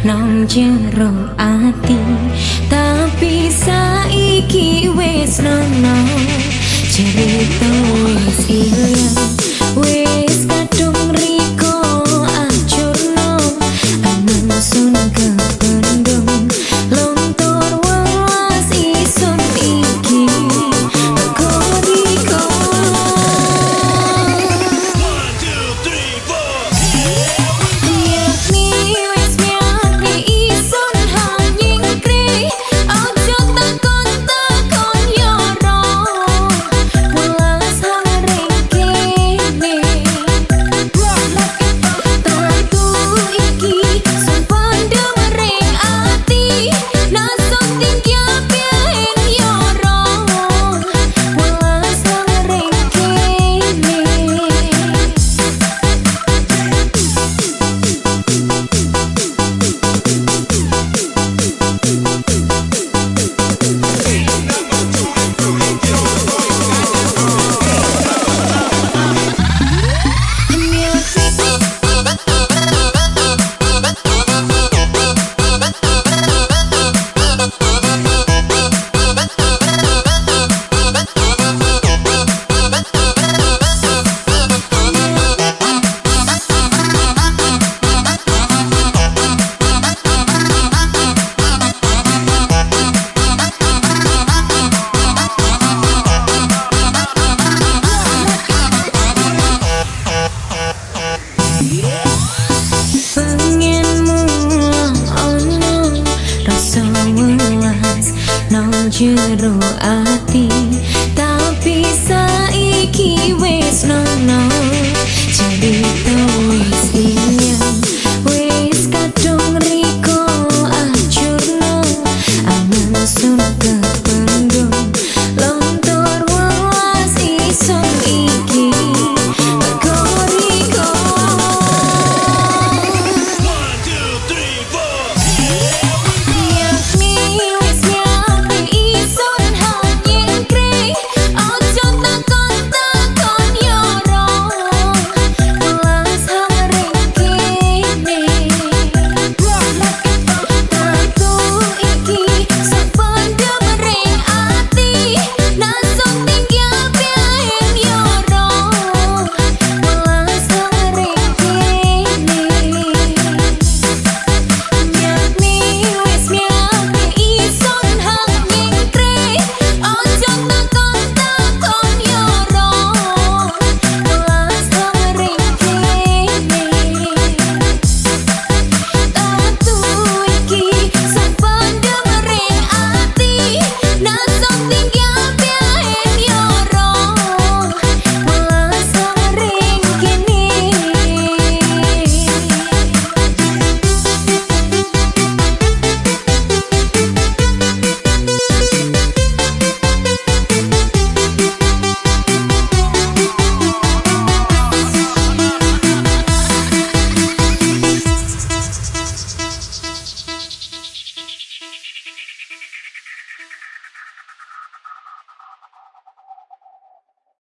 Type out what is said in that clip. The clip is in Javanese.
nang jero ati tapi saiki wis nono. Cerita wis ilang jeroan